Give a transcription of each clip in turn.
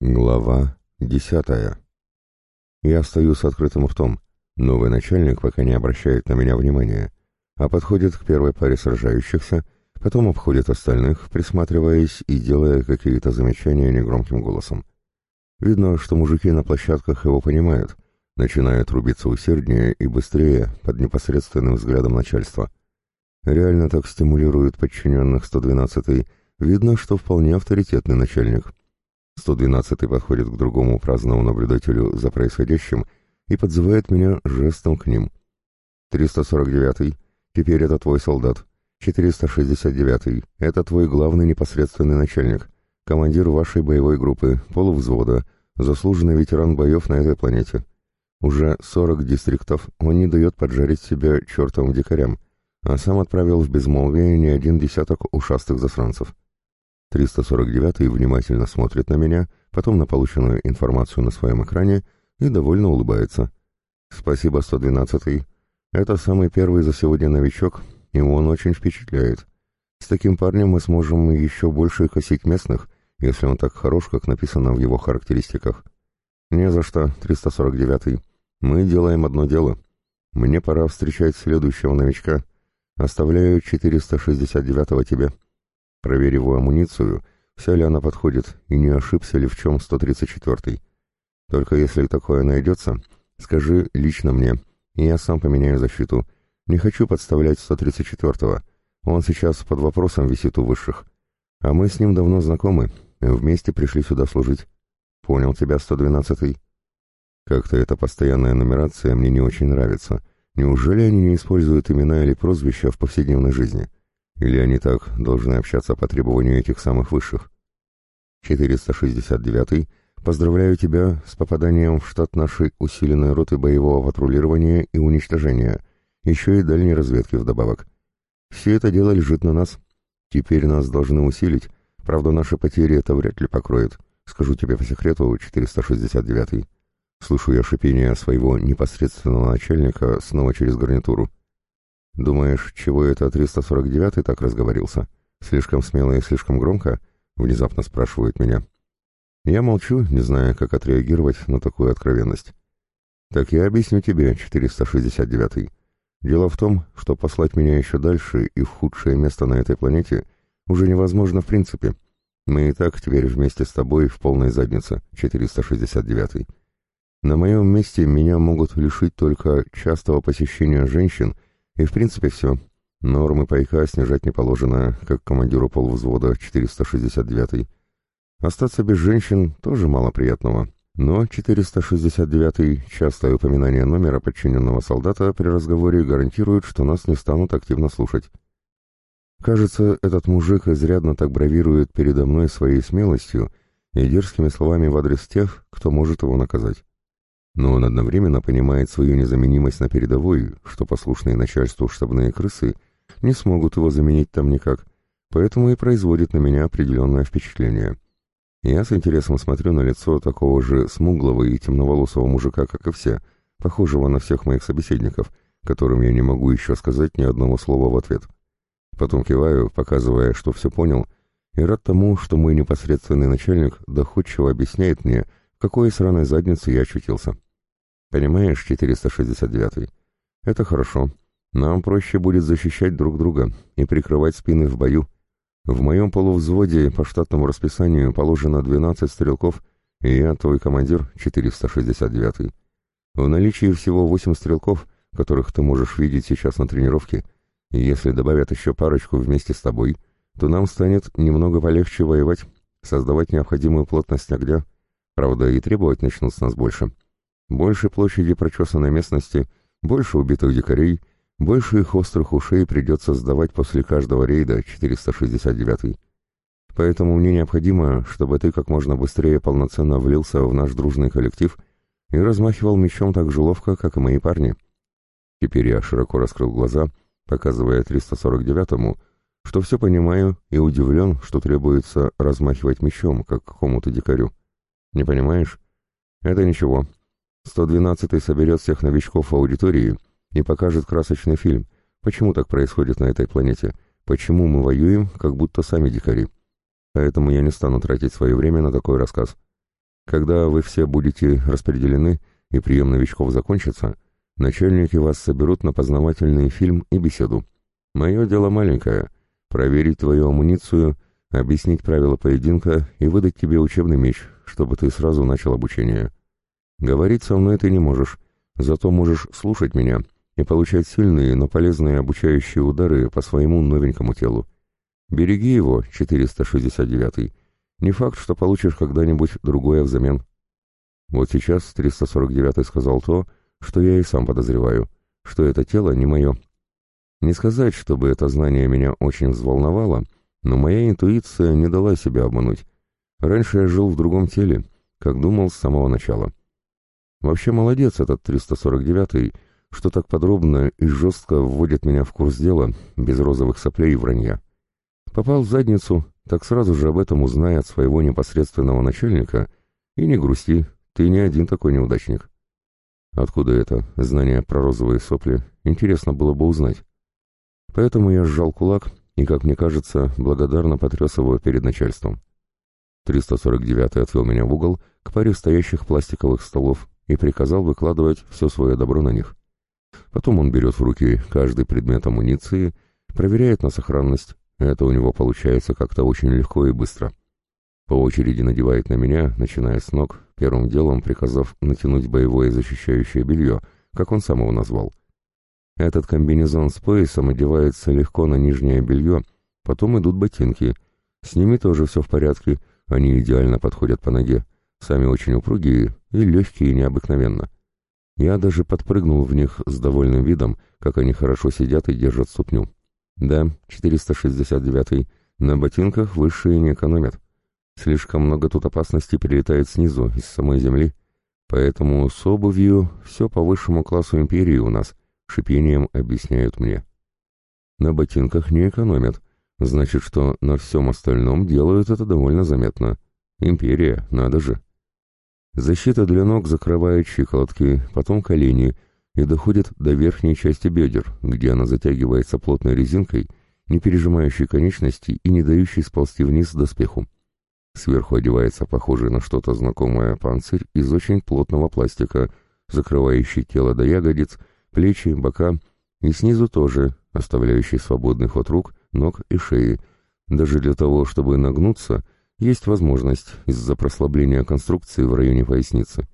Глава десятая. Я стою с открытым ртом. Новый начальник пока не обращает на меня внимания, а подходит к первой паре сражающихся, потом обходит остальных, присматриваясь и делая какие-то замечания негромким голосом. Видно, что мужики на площадках его понимают, начинают рубиться усерднее и быстрее под непосредственным взглядом начальства. Реально так стимулирует подчиненных 112-й, видно, что вполне авторитетный начальник. 112-й подходит к другому праздному наблюдателю за происходящим и подзывает меня жестом к ним. 349-й, теперь это твой солдат. 469-й, это твой главный непосредственный начальник, командир вашей боевой группы, полувзвода, заслуженный ветеран боев на этой планете. Уже 40 дистриктов он не дает поджарить себя чертовым дикарям, а сам отправил в безмолвие не один десяток ушастых засранцев. 349-й внимательно смотрит на меня, потом на полученную информацию на своем экране и довольно улыбается. «Спасибо, 112-й. Это самый первый за сегодня новичок, и он очень впечатляет. С таким парнем мы сможем еще больше косить местных, если он так хорош, как написано в его характеристиках. Не за что, 349-й. Мы делаем одно дело. Мне пора встречать следующего новичка. Оставляю 469-го тебе». Проверь его амуницию, вся ли она подходит, и не ошибся ли в чем 134-й. Только если такое найдется, скажи лично мне, и я сам поменяю защиту. Не хочу подставлять 134-го. Он сейчас под вопросом висит у высших. А мы с ним давно знакомы, вместе пришли сюда служить. Понял тебя, 112-й? Как-то эта постоянная нумерация мне не очень нравится. Неужели они не используют имена или прозвища в повседневной жизни? — или они так должны общаться по требованию этих самых высших? 469-й. Поздравляю тебя с попаданием в штат нашей усиленной роты боевого патрулирования и уничтожения, еще и дальней разведки вдобавок. Все это дело лежит на нас. Теперь нас должны усилить, правда наши потери это вряд ли покроет. Скажу тебе по секрету, 469-й. Слышу я шипение своего непосредственного начальника снова через гарнитуру. «Думаешь, чего это 349-й так разговорился? Слишком смело и слишком громко?» — внезапно спрашивают меня. Я молчу, не зная, как отреагировать на такую откровенность. «Так я объясню тебе, 469-й. Дело в том, что послать меня еще дальше и в худшее место на этой планете уже невозможно в принципе. Мы и так теперь вместе с тобой в полной заднице, 469-й. На моем месте меня могут лишить только частого посещения женщин — и в принципе все. Нормы пайка снижать не положено, как командиру полвзвода 469-й. Остаться без женщин тоже мало приятного. Но 469-й частое упоминание номера подчиненного солдата при разговоре гарантирует, что нас не станут активно слушать. Кажется, этот мужик изрядно так бравирует передо мной своей смелостью и дерзкими словами в адрес тех, кто может его наказать но он одновременно понимает свою незаменимость на передовой, что послушные начальству штабные крысы не смогут его заменить там никак, поэтому и производит на меня определенное впечатление. Я с интересом смотрю на лицо такого же смуглого и темноволосого мужика, как и все, похожего на всех моих собеседников, которым я не могу еще сказать ни одного слова в ответ. Потом киваю, показывая, что все понял, и рад тому, что мой непосредственный начальник доходчиво объясняет мне, в какой сраной заднице я очутился. Понимаешь, 469-й? Это хорошо. Нам проще будет защищать друг друга и прикрывать спины в бою. В моем полувзводе по штатному расписанию положено 12 стрелков, и я твой командир, 469-й. В наличии всего 8 стрелков, которых ты можешь видеть сейчас на тренировке, и если добавят еще парочку вместе с тобой, то нам станет немного полегче воевать, создавать необходимую плотность огня. Правда, и требовать начнут с нас больше. Больше площади прочесанной местности, больше убитых дикарей, больше их острых ушей придется сдавать после каждого рейда 469-й. Поэтому мне необходимо, чтобы ты как можно быстрее полноценно влился в наш дружный коллектив и размахивал мечом так же ловко, как и мои парни. Теперь я широко раскрыл глаза, показывая 349-му, что все понимаю и удивлен, что требуется размахивать мечом, как какому-то дикарю. Не понимаешь? Это ничего, 112-й соберет всех новичков в аудитории и покажет красочный фильм. Почему так происходит на этой планете? Почему мы воюем, как будто сами дикари? Поэтому я не стану тратить свое время на такой рассказ. Когда вы все будете распределены и прием новичков закончится, начальники вас соберут на познавательный фильм и беседу. Мое дело маленькое — проверить твою амуницию, объяснить правила поединка и выдать тебе учебный меч, чтобы ты сразу начал обучение. Говорить со мной ты не можешь, зато можешь слушать меня и получать сильные, но полезные обучающие удары по своему новенькому телу. Береги его, 469-й. Не факт, что получишь когда-нибудь другое взамен. Вот сейчас 349-й сказал то, что я и сам подозреваю, что это тело не мое. Не сказать, чтобы это знание меня очень взволновало, но моя интуиция не дала себя обмануть. Раньше я жил в другом теле, как думал с самого начала. Вообще молодец этот 349-й, что так подробно и жестко вводит меня в курс дела, без розовых соплей и вранья. Попал в задницу, так сразу же об этом узнай от своего непосредственного начальника, и не грусти, ты не один такой неудачник. Откуда это, знание про розовые сопли, интересно было бы узнать. Поэтому я сжал кулак и, как мне кажется, благодарно потряс его перед начальством. 349-й отвел меня в угол к паре стоящих пластиковых столов и приказал выкладывать все свое добро на них. Потом он берет в руки каждый предмет амуниции, проверяет на сохранность. Это у него получается как-то очень легко и быстро. По очереди надевает на меня, начиная с ног, первым делом приказав натянуть боевое защищающее белье, как он сам его назвал. Этот комбинезон с поясом одевается легко на нижнее белье, потом идут ботинки. С ними тоже все в порядке, они идеально подходят по ноге, сами очень упругие и легкие необыкновенно. Я даже подпрыгнул в них с довольным видом, как они хорошо сидят и держат ступню. Да, 469-й, на ботинках высшие не экономят. Слишком много тут опасностей прилетает снизу, из самой земли. Поэтому с обувью все по высшему классу империи у нас, шипением объясняют мне. На ботинках не экономят, значит, что на всем остальном делают это довольно заметно. Империя, надо же. Защита для ног закрывает щиколотки, потом колени и доходит до верхней части бедер, где она затягивается плотной резинкой, не пережимающей конечности и не дающей сползти вниз доспеху. Сверху одевается похожий на что-то знакомое панцирь из очень плотного пластика, закрывающий тело до ягодиц, плечи, бока и снизу тоже, оставляющий свободный ход рук, ног и шеи, даже для того, чтобы нагнуться – есть возможность из-за прослабления конструкции в районе поясницы.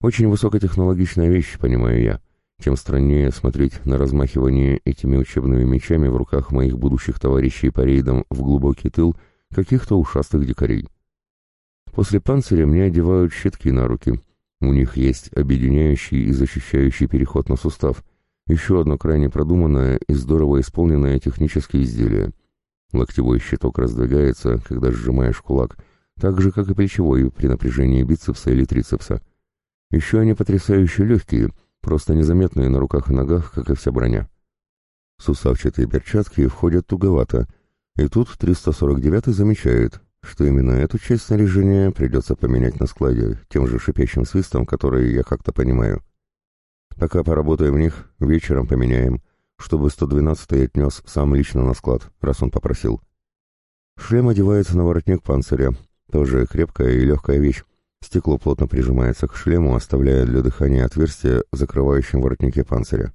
Очень высокотехнологичная вещь, понимаю я. Чем страннее смотреть на размахивание этими учебными мечами в руках моих будущих товарищей по рейдам в глубокий тыл каких-то ушастых дикарей. После панциря мне одевают щитки на руки. У них есть объединяющий и защищающий переход на сустав. Еще одно крайне продуманное и здорово исполненное техническое изделие — Локтевой щиток раздвигается, когда сжимаешь кулак, так же, как и плечевой при напряжении бицепса или трицепса. Еще они потрясающе легкие, просто незаметные на руках и ногах, как и вся броня. Сусавчатые перчатки входят туговато, и тут 349 замечает, что именно эту часть снаряжения придется поменять на складе, тем же шипящим свистом, который я как-то понимаю. Пока поработаем в них, вечером поменяем, чтобы 112-й отнес сам лично на склад, раз он попросил. Шлем одевается на воротник панциря, тоже крепкая и легкая вещь. Стекло плотно прижимается к шлему, оставляя для дыхания отверстие в закрывающем воротнике панциря.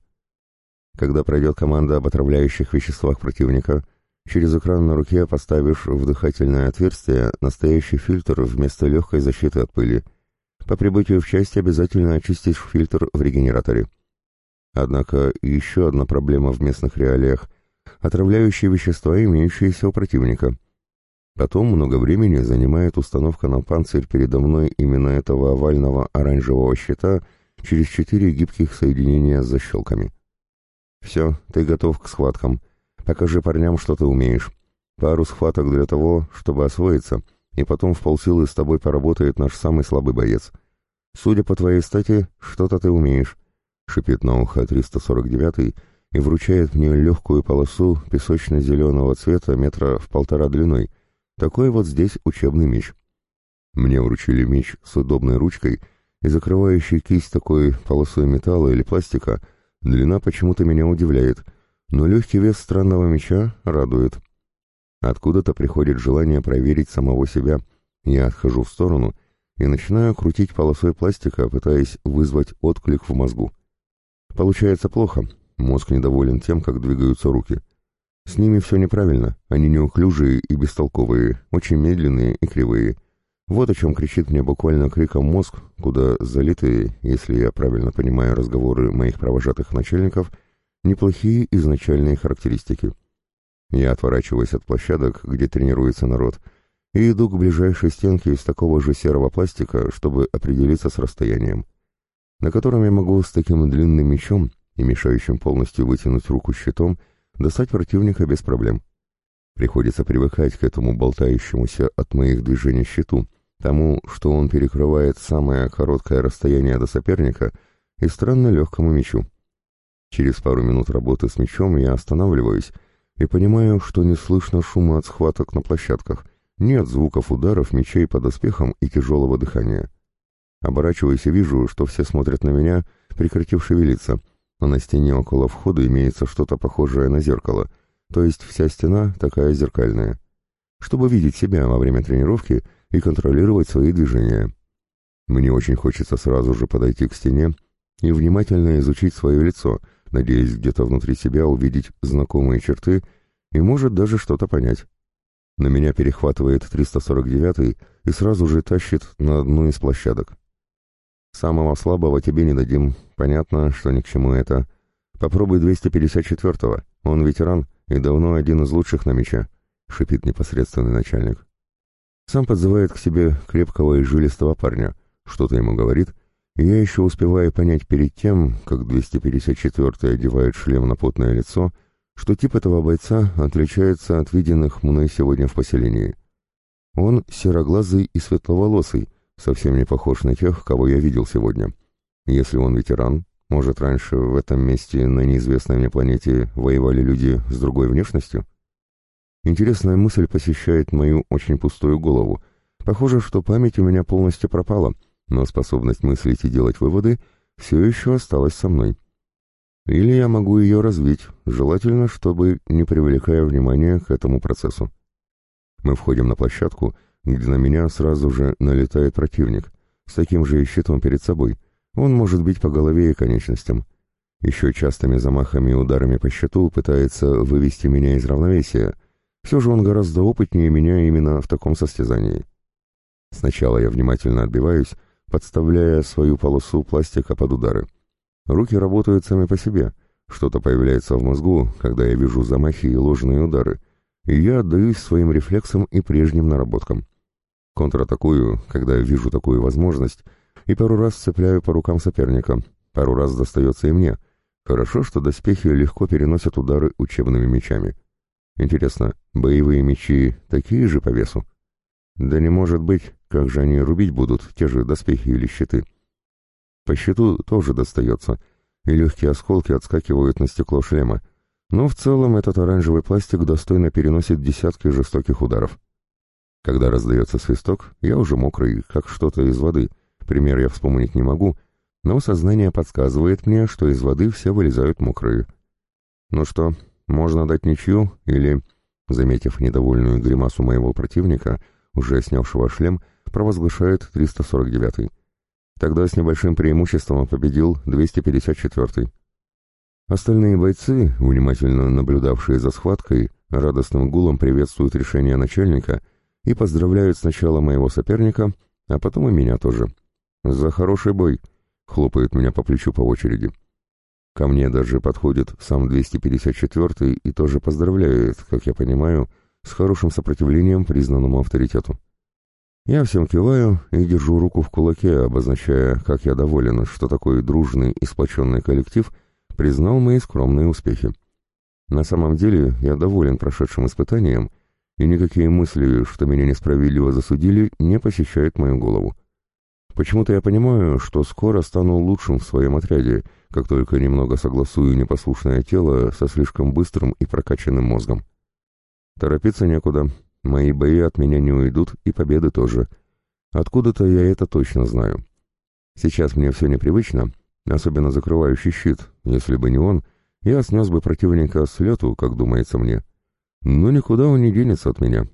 Когда пройдет команда об отравляющих веществах противника, через экран на руке поставишь в дыхательное отверстие настоящий фильтр вместо легкой защиты от пыли. По прибытию в часть обязательно очистишь фильтр в регенераторе. Однако еще одна проблема в местных реалиях – отравляющие вещества, имеющиеся у противника. Потом много времени занимает установка на панцирь передо мной именно этого овального оранжевого щита через четыре гибких соединения с защелками. «Все, ты готов к схваткам. Покажи парням, что ты умеешь. Пару схваток для того, чтобы освоиться, и потом в полсилы с тобой поработает наш самый слабый боец. Судя по твоей стати, что-то ты умеешь шипит на ухо 349 и вручает мне легкую полосу песочно-зеленого цвета метра в полтора длиной. Такой вот здесь учебный меч. Мне вручили меч с удобной ручкой и закрывающий кисть такой полосой металла или пластика. Длина почему-то меня удивляет, но легкий вес странного меча радует. Откуда-то приходит желание проверить самого себя. Я отхожу в сторону и начинаю крутить полосой пластика, пытаясь вызвать отклик в мозгу. Получается плохо, мозг недоволен тем, как двигаются руки. С ними все неправильно, они неуклюжие и бестолковые, очень медленные и кривые. Вот о чем кричит мне буквально криком мозг, куда залитые, если я правильно понимаю разговоры моих провожатых начальников, неплохие изначальные характеристики. Я отворачиваюсь от площадок, где тренируется народ, и иду к ближайшей стенке из такого же серого пластика, чтобы определиться с расстоянием, на котором я могу с таким длинным мечом и мешающим полностью вытянуть руку щитом достать противника без проблем. Приходится привыкать к этому болтающемуся от моих движений щиту, тому, что он перекрывает самое короткое расстояние до соперника и странно легкому мечу. Через пару минут работы с мечом я останавливаюсь и понимаю, что не слышно шума от схваток на площадках, нет звуков ударов мечей по доспехам и тяжелого дыхания. Оборачиваюсь и вижу, что все смотрят на меня, прекратив шевелиться, а на стене около входа имеется что-то похожее на зеркало, то есть вся стена такая зеркальная, чтобы видеть себя во время тренировки и контролировать свои движения. Мне очень хочется сразу же подойти к стене и внимательно изучить свое лицо, надеясь где-то внутри себя увидеть знакомые черты и, может, даже что-то понять. На меня перехватывает 349 и сразу же тащит на одну из площадок. Самого слабого тебе не дадим, понятно, что ни к чему это. Попробуй 254-го, он ветеран и давно один из лучших на мече, шипит непосредственный начальник. Сам подзывает к себе крепкого и жилистого парня, что-то ему говорит, и я еще успеваю понять перед тем, как 254-й одевает шлем на потное лицо, что тип этого бойца отличается от виденных мной сегодня в поселении. Он сероглазый и светловолосый, совсем не похож на тех, кого я видел сегодня. Если он ветеран, может, раньше в этом месте на неизвестной мне планете воевали люди с другой внешностью? Интересная мысль посещает мою очень пустую голову. Похоже, что память у меня полностью пропала, но способность мыслить и делать выводы все еще осталась со мной. Или я могу ее развить, желательно, чтобы не привлекая внимания к этому процессу. Мы входим на площадку, где на меня сразу же налетает противник, с таким же щитом перед собой. Он может бить по голове и конечностям. Еще частыми замахами и ударами по щиту пытается вывести меня из равновесия. Все же он гораздо опытнее меня именно в таком состязании. Сначала я внимательно отбиваюсь, подставляя свою полосу пластика под удары. Руки работают сами по себе. Что-то появляется в мозгу, когда я вижу замахи и ложные удары, и я отдаюсь своим рефлексам и прежним наработкам. Контратакую, когда вижу такую возможность, и пару раз цепляю по рукам соперника, пару раз достается и мне. Хорошо, что доспехи легко переносят удары учебными мечами. Интересно, боевые мечи такие же по весу? Да не может быть, как же они рубить будут, те же доспехи или щиты? По щиту тоже достается, и легкие осколки отскакивают на стекло шлема, но в целом этот оранжевый пластик достойно переносит десятки жестоких ударов. Когда раздается свисток, я уже мокрый, как что-то из воды. Пример я вспомнить не могу, но сознание подсказывает мне, что из воды все вылезают мокрые. Ну что, можно дать ничью или, заметив недовольную гримасу моего противника, уже снявшего шлем, провозглашает 349-й. Тогда с небольшим преимуществом победил 254-й. Остальные бойцы, внимательно наблюдавшие за схваткой, радостным гулом приветствуют решение начальника и поздравляют сначала моего соперника, а потом и меня тоже. «За хороший бой!» — хлопает меня по плечу по очереди. Ко мне даже подходит сам 254-й и тоже поздравляет, как я понимаю, с хорошим сопротивлением признанному авторитету. Я всем киваю и держу руку в кулаке, обозначая, как я доволен, что такой дружный и сплоченный коллектив признал мои скромные успехи. На самом деле я доволен прошедшим испытанием, и никакие мысли, что меня несправедливо засудили, не посещают мою голову. Почему-то я понимаю, что скоро стану лучшим в своем отряде, как только немного согласую непослушное тело со слишком быстрым и прокачанным мозгом. Торопиться некуда, Мои бои от меня не уйдут, и победы тоже. Откуда-то я это точно знаю. Сейчас мне все непривычно, особенно закрывающий щит. Если бы не он, я снес бы противника с лету, как думается мне. Но никуда он не денется от меня.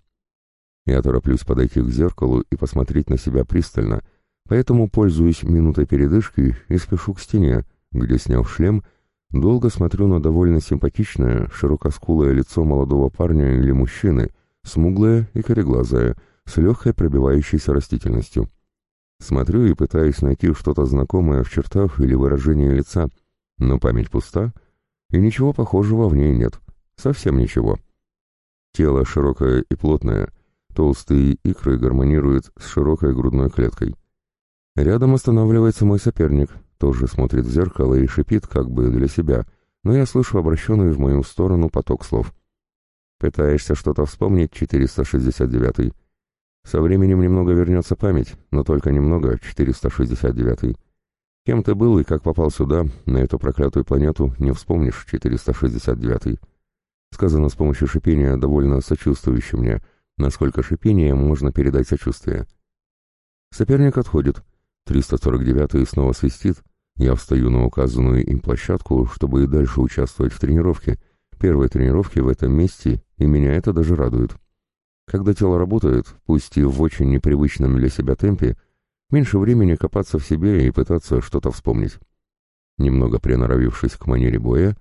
Я тороплюсь подойти к зеркалу и посмотреть на себя пристально, поэтому пользуюсь минутой передышки и спешу к стене, где, сняв шлем, долго смотрю на довольно симпатичное, широкоскулое лицо молодого парня или мужчины, смуглое и кореглазое, с легкой пробивающейся растительностью. Смотрю и пытаюсь найти что-то знакомое в чертах или выражении лица, но память пуста, и ничего похожего в ней нет. Совсем ничего. Тело широкое и плотное, толстые икры гармонируют с широкой грудной клеткой. Рядом останавливается мой соперник, тоже смотрит в зеркало и шипит как бы для себя, но я слышу обращенный в мою сторону поток слов. «Пытаешься что-то вспомнить, 469-й?» Со временем немного вернется память, но только немного, 469-й. Кем ты был и как попал сюда, на эту проклятую планету, не вспомнишь, 469-й. Сказано с помощью шипения довольно сочувствующе мне, насколько шипение можно передать сочувствие. Соперник отходит. 349-й снова свистит. Я встаю на указанную им площадку, чтобы и дальше участвовать в тренировке. Первой тренировке в этом месте, и меня это даже радует. Когда тело работает, пусть и в очень непривычном для себя темпе, меньше времени копаться в себе и пытаться что-то вспомнить. Немного приноровившись к манере боя,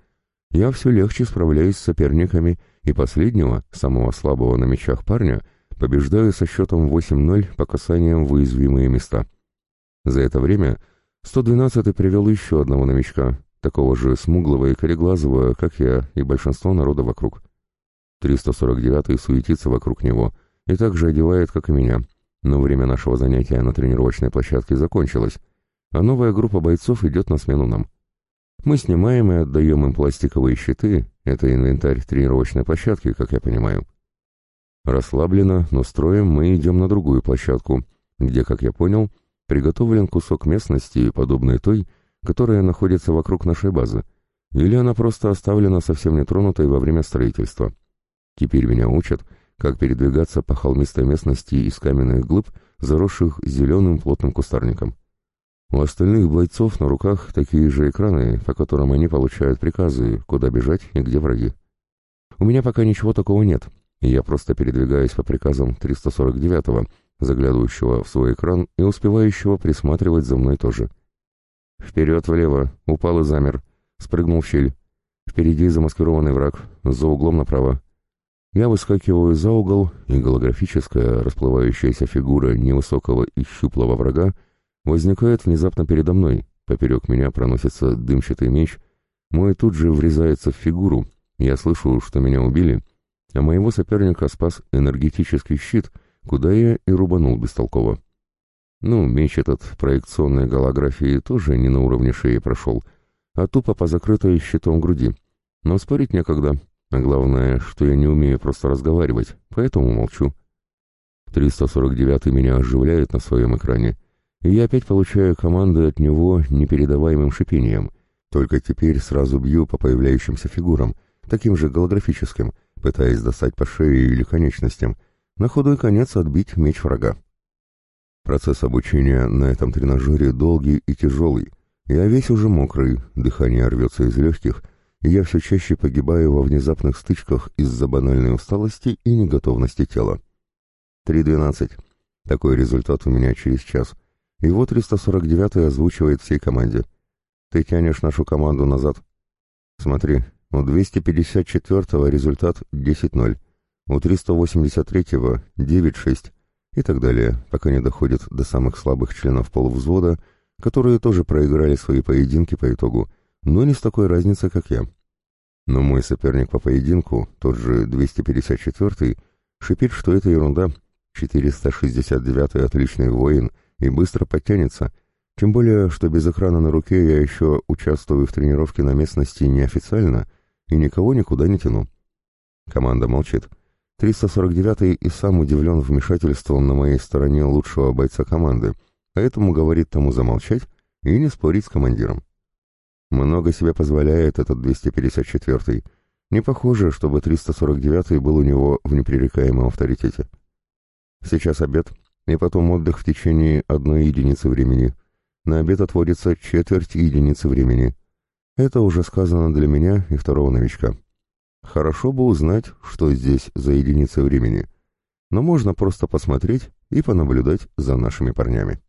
я все легче справляюсь с соперниками и последнего, самого слабого на мечах парня, побеждаю со счетом 8-0 по касаниям в уязвимые места. За это время 112-й привел еще одного новичка, такого же смуглого и кореглазого, как я и большинство народа вокруг. 349-й суетится вокруг него и так же одевает, как и меня. Но время нашего занятия на тренировочной площадке закончилось, а новая группа бойцов идет на смену нам. Мы снимаем и отдаем им пластиковые щиты, это инвентарь тренировочной площадки, как я понимаю. Расслабленно, но строем мы идем на другую площадку, где, как я понял, приготовлен кусок местности, подобной той, которая находится вокруг нашей базы, или она просто оставлена совсем нетронутой во время строительства. Теперь меня учат, как передвигаться по холмистой местности из каменных глыб, заросших зеленым плотным кустарником. У остальных бойцов на руках такие же экраны, по которым они получают приказы, куда бежать и где враги. У меня пока ничего такого нет, я просто передвигаюсь по приказам 349-го, заглядывающего в свой экран и успевающего присматривать за мной тоже. Вперед влево, упал и замер, спрыгнул в щель. Впереди замаскированный враг, за углом направо. Я выскакиваю за угол, и голографическая, расплывающаяся фигура невысокого и щуплого врага возникает внезапно передо мной. Поперек меня проносится дымчатый меч. Мой тут же врезается в фигуру. Я слышу, что меня убили, а моего соперника спас энергетический щит, куда я и рубанул бестолково. Ну, меч этот проекционной голографии тоже не на уровне шеи прошел, а тупо по закрытой щитом груди. Но спорить некогда. А главное, что я не умею просто разговаривать, поэтому молчу. 349 меня оживляет на своем экране, и я опять получаю команды от него непередаваемым шипением. Только теперь сразу бью по появляющимся фигурам, таким же голографическим, пытаясь достать по шее или конечностям, на худой конец отбить меч врага. Процесс обучения на этом тренажере долгий и тяжелый. Я весь уже мокрый, дыхание рвется из легких — и я все чаще погибаю во внезапных стычках из-за банальной усталости и неготовности тела. 3.12. Такой результат у меня через час. Вот 349-й озвучивает всей команде. Ты тянешь нашу команду назад. Смотри, у 254-го результат 10-0, у 383-го 9-6 и так далее, пока не доходит до самых слабых членов полувзвода, которые тоже проиграли свои поединки по итогу, но не с такой разницей, как я. Но мой соперник по поединку, тот же 254-й, шипит, что это ерунда. 469-й отличный воин и быстро подтянется, тем более, что без экрана на руке я еще участвую в тренировке на местности неофициально и никого никуда не тяну. Команда молчит. 349-й и сам удивлен вмешательством на моей стороне лучшего бойца команды, поэтому говорит тому замолчать и не спорить с командиром. Много себе позволяет этот 254-й. Не похоже, чтобы 349-й был у него в непререкаемом авторитете. Сейчас обед, и потом отдых в течение одной единицы времени. На обед отводится четверть единицы времени. Это уже сказано для меня и второго новичка. Хорошо бы узнать, что здесь за единица времени. но можно просто посмотреть и понаблюдать за нашими парнями.